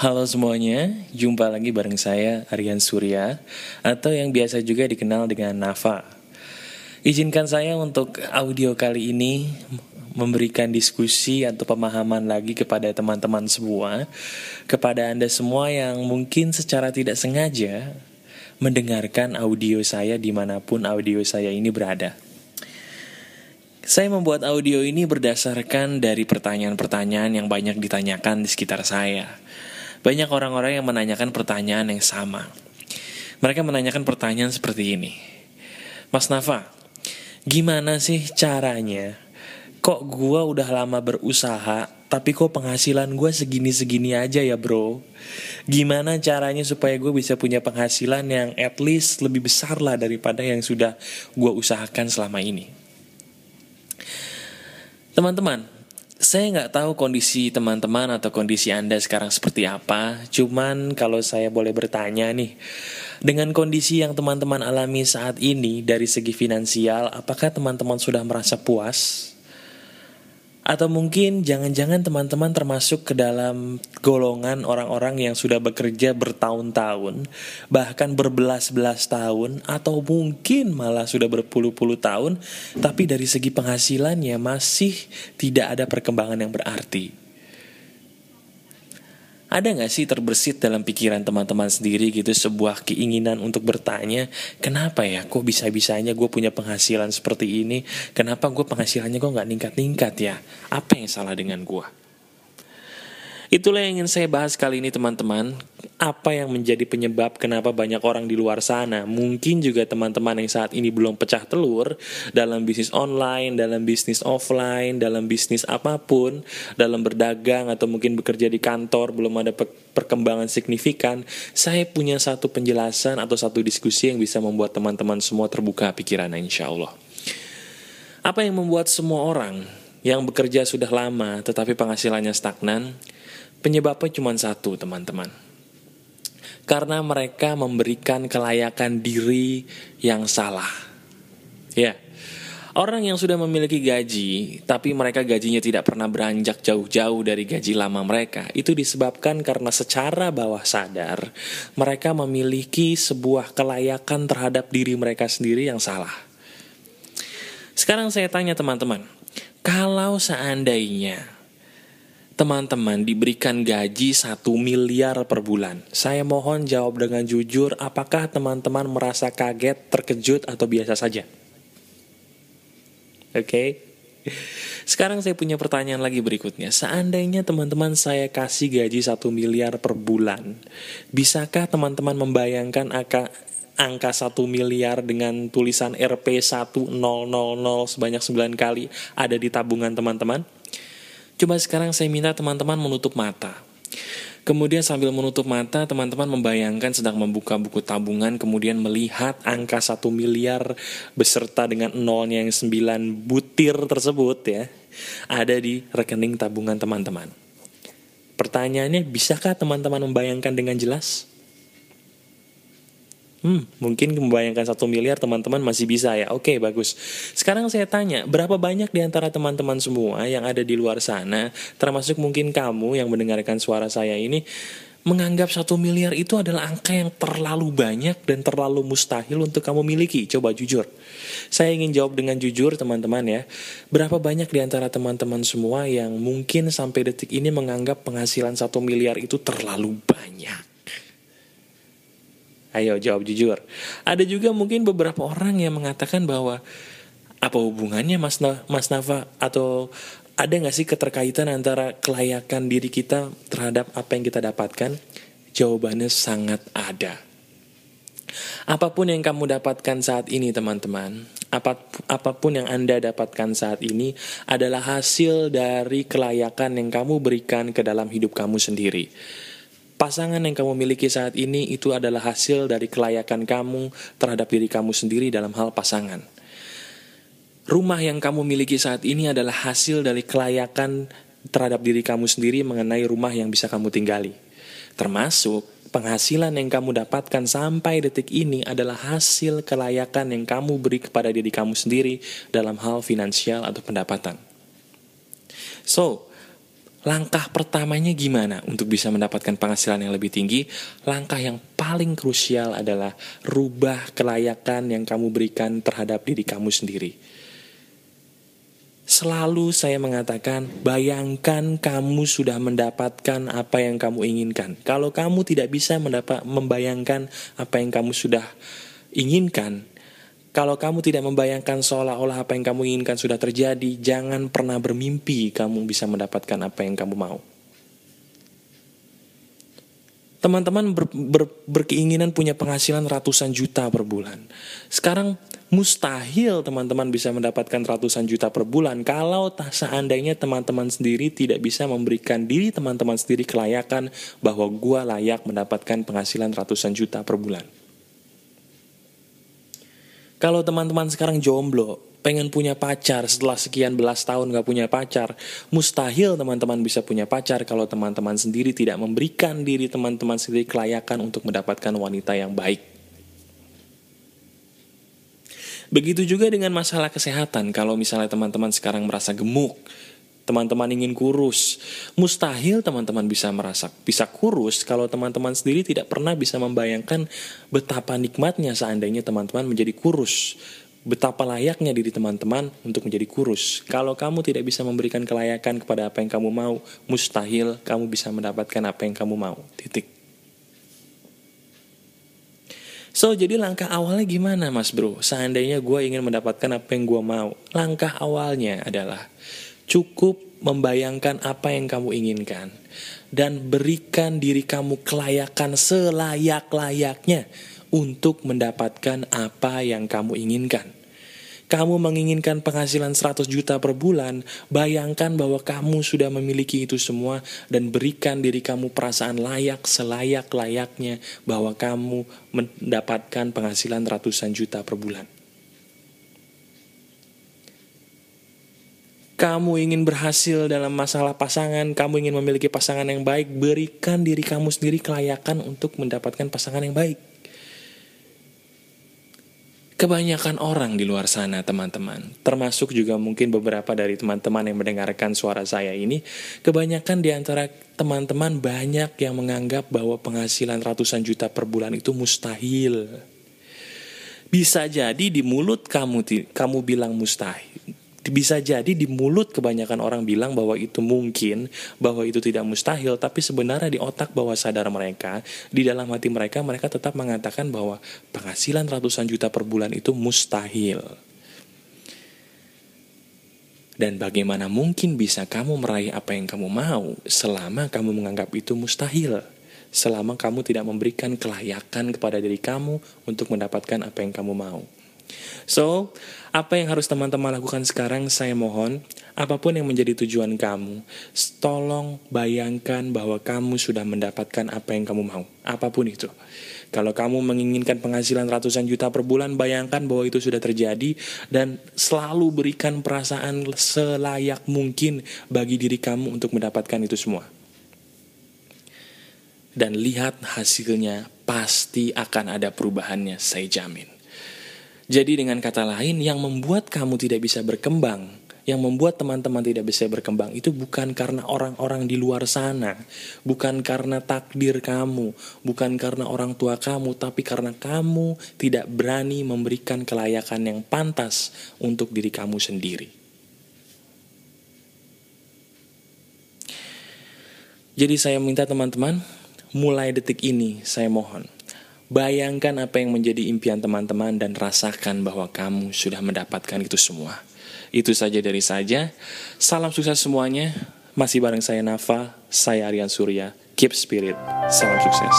Halo semuanya, jumpa lagi bareng saya Aryan Surya atau yang biasa juga dikenal dengan Nafa. Izinkan saya untuk audio kali ini memberikan diskusi atau pemahaman lagi kepada teman-teman semua, kepada Anda semua yang mungkin secara tidak sengaja mendengarkan audio saya di mana pun audio saya ini berada. Saya membuat audio ini berdasarkan dari pertanyaan-pertanyaan yang banyak ditanyakan di sekitar saya banyak orang-orang yang menanyakan pertanyaan yang sama. Mereka menanyakan pertanyaan seperti ini. Mas Nafa, gimana sih caranya? Kok gua udah lama berusaha, tapi kok penghasilan gua segini-segini aja ya bro? Gimana caranya supaya gue bisa punya penghasilan yang at least lebih besar lah daripada yang sudah gue usahakan selama ini? Teman-teman, saya nggak tahu kondisi teman-teman atau kondisi Anda sekarang seperti apa. Cuman kalau saya boleh bertanya nih, dengan kondisi yang teman-teman alami saat ini dari segi finansial, apakah teman-teman sudah merasa puas? Atau mungkin jangan-jangan teman-teman termasuk ke dalam golongan orang-orang yang sudah bekerja bertahun-tahun, bahkan berbelas-belas tahun, atau mungkin malah sudah berpuluh-puluh tahun, tapi dari segi penghasilannya masih tidak ada perkembangan yang berarti. Ada gak sih terbersit dalam pikiran teman-teman sendiri gitu sebuah keinginan untuk bertanya, kenapa ya kok bisa-bisanya gue punya penghasilan seperti ini, kenapa gue penghasilannya kok gak ningkat-ningkat ya, apa yang salah dengan gue? Itulah yang ingin saya bahas kali ini teman-teman. Apa yang menjadi penyebab kenapa banyak orang di luar sana, mungkin juga teman-teman yang saat ini belum pecah telur dalam bisnis online, dalam bisnis offline, dalam bisnis apa pun, dalam berdagang atau mungkin bekerja di kantor belum ada perkembangan signifikan. Saya punya satu penjelasan atau satu diskusi yang bisa membuat teman-teman semua terbuka pikiran insya Allah. Apa yang membuat semua orang yang bekerja sudah lama tetapi penghasilannya stagnan? Penyebabnya cuma satu, teman-teman. Karena mereka memberikan kelayakan diri yang salah. Ya. Orang yang sudah memiliki gaji, tapi mereka gajinya tidak pernah beranjak jauh-jauh dari gaji lama mereka, itu disebabkan karena secara bawah sadar mereka memiliki sebuah kelayakan terhadap diri mereka sendiri yang salah. Sekarang saya tanya teman-teman, kalau seandainya teman-teman diberikan gaji 1 miliar per bulan. Saya mohon jawab dengan jujur, apakah teman-teman merasa kaget, terkejut, atau biasa saja? Oke. Okay? Sekarang saya punya pertanyaan lagi berikutnya. Seandainya teman-teman saya kasih gaji 1 miliar per bulan, bisakah teman-teman membayangkan angka angka 1 miliar dengan tulisan RP 1000 sebanyak 9 kali ada di tabungan teman-teman? Coba sekarang saya minta teman-teman menutup mata. Kemudian sambil menutup mata, teman-teman membayangkan sedang membuka buku tabungan, kemudian melihat angka 1 miliar beserta dengan nolnya yang 9 butir tersebut ya, ada di rekening tabungan teman-teman. Pertanyaannya, bisakah teman-teman membayangkan dengan jelas? Hmm, mungkin membayangkan satu miliar teman-teman masih bisa ya. Oke, bagus. Sekarang saya tanya, berapa banyak di antara teman-teman semua yang ada di luar sana, termasuk mungkin kamu yang mendengarkan suara saya ini, menganggap satu miliar itu adalah angka yang terlalu banyak dan terlalu mustahil untuk kamu miliki. Coba jujur. Saya ingin jawab dengan jujur teman-teman ya. Berapa banyak di antara teman-teman semua yang mungkin sampai detik ini menganggap penghasilan satu miliar itu terlalu banyak? Ayo jawab jujur. Ada juga mungkin beberapa orang yang mengatakan bahwa apa hubungannya Mas, Na Mas Nafa atau ada nggak sih keterkaitan antara kelayakan diri kita terhadap apa yang kita dapatkan? Jawabannya sangat ada. Apa pun yang kamu dapatkan saat ini teman-teman, apa pun yang Anda dapatkan saat ini adalah hasil dari kelayakan yang kamu berikan ke dalam hidup kamu sendiri. Pasangan yang kamu miliki saat ini itu adalah hasil dari kelayakan kamu terhadap diri kamu sendiri dalam hal pasangan. Rumah yang kamu miliki saat ini adalah hasil dari kelayakan terhadap diri kamu sendiri mengenai rumah yang bisa kamu tinggali. Termasuk penghasilan yang kamu dapatkan sampai detik ini adalah hasil kelayakan yang kamu beri kepada diri kamu sendiri dalam hal finansial atau pendapatan. So, Langkah pertamanya gimana untuk bisa mendapatkan penghasilan yang lebih tinggi? Langkah yang paling krusial adalah rubah kelayakan yang kamu berikan terhadap diri kamu sendiri. Selalu saya mengatakan, bayangkan kamu sudah mendapatkan apa yang kamu inginkan. Kalau kamu tidak bisa mendapat membayangkan apa yang kamu sudah inginkan, kalau kamu tidak membayangkan seolah-olah apa yang kamu inginkan sudah terjadi, jangan pernah bermimpi kamu bisa mendapatkan apa yang kamu mau. Teman-teman ber, ber, berkeinginan punya penghasilan ratusan juta per bulan. Sekarang mustahil teman-teman bisa mendapatkan ratusan juta per bulan kalau tak seandainya teman-teman sendiri tidak bisa memberikan diri teman-teman sendiri kelayakan bahwa gua layak mendapatkan penghasilan ratusan juta per bulan. Kalau teman-teman sekarang jomblo, pengen punya pacar setelah sekian belas tahun gak punya pacar, mustahil teman-teman bisa punya pacar kalau teman-teman sendiri tidak memberikan diri teman-teman sendiri kelayakan untuk mendapatkan wanita yang baik. Begitu juga dengan masalah kesehatan, kalau misalnya teman-teman sekarang merasa gemuk, teman-teman ingin kurus. Mustahil teman-teman bisa merasa bisa kurus kalau teman-teman sendiri tidak pernah bisa membayangkan betapa nikmatnya seandainya teman-teman menjadi kurus. Betapa layaknya diri teman-teman untuk menjadi kurus. Kalau kamu tidak bisa memberikan kelayakan kepada apa yang kamu mau, mustahil kamu bisa mendapatkan apa yang kamu mau. Titik. So, jadi langkah awalnya gimana mas bro? Seandainya gue ingin mendapatkan apa yang gue mau. Langkah awalnya adalah Cukup membayangkan apa yang kamu inginkan dan berikan diri kamu kelayakan selayak-layaknya untuk mendapatkan apa yang kamu inginkan. Kamu menginginkan penghasilan 100 juta per bulan, bayangkan bahwa kamu sudah memiliki itu semua dan berikan diri kamu perasaan layak selayak-layaknya bahwa kamu mendapatkan penghasilan ratusan juta per bulan. Kamu ingin berhasil dalam masalah pasangan, kamu ingin memiliki pasangan yang baik, berikan diri kamu sendiri kelayakan untuk mendapatkan pasangan yang baik. Kebanyakan orang di luar sana, teman-teman, termasuk juga mungkin beberapa dari teman-teman yang mendengarkan suara saya ini, kebanyakan di antara teman-teman banyak yang menganggap bahwa penghasilan ratusan juta per bulan itu mustahil. Bisa jadi di mulut kamu kamu bilang mustahil, bisa jadi di mulut kebanyakan orang bilang bahwa itu mungkin, bahwa itu tidak mustahil, tapi sebenarnya di otak bawah sadar mereka, di dalam hati mereka, mereka tetap mengatakan bahwa penghasilan ratusan juta per bulan itu mustahil. Dan bagaimana mungkin bisa kamu meraih apa yang kamu mau selama kamu menganggap itu mustahil? Selama kamu tidak memberikan kelayakan kepada diri kamu untuk mendapatkan apa yang kamu mau. So, apa yang harus teman-teman lakukan sekarang? Saya mohon, apa pun yang menjadi tujuan kamu, tolong bayangkan bahwa kamu sudah mendapatkan apa yang kamu mau, apa pun itu. Kalau kamu menginginkan penghasilan ratusan juta per bulan, bayangkan bahwa itu sudah terjadi dan selalu berikan perasaan selayak mungkin bagi diri kamu untuk mendapatkan itu semua. Dan lihat hasilnya pasti akan ada perubahannya, saya jamin. Jadi dengan kata lain, yang membuat kamu tidak bisa berkembang, yang membuat teman-teman tidak bisa berkembang itu bukan karena orang-orang di luar sana, bukan karena takdir kamu, bukan karena orang tua kamu, tapi karena kamu tidak berani memberikan kelayakan yang pantas untuk diri kamu sendiri. Jadi saya minta teman-teman, mulai detik ini saya mohon Bayangkan apa yang menjadi impian teman-teman dan rasakan bahwa kamu sudah mendapatkan itu semua. Itu saja dari saja. Salam sukses semuanya. Masih bareng saya Nafa, saya Aryan Surya. Keep spirit. Salam sukses.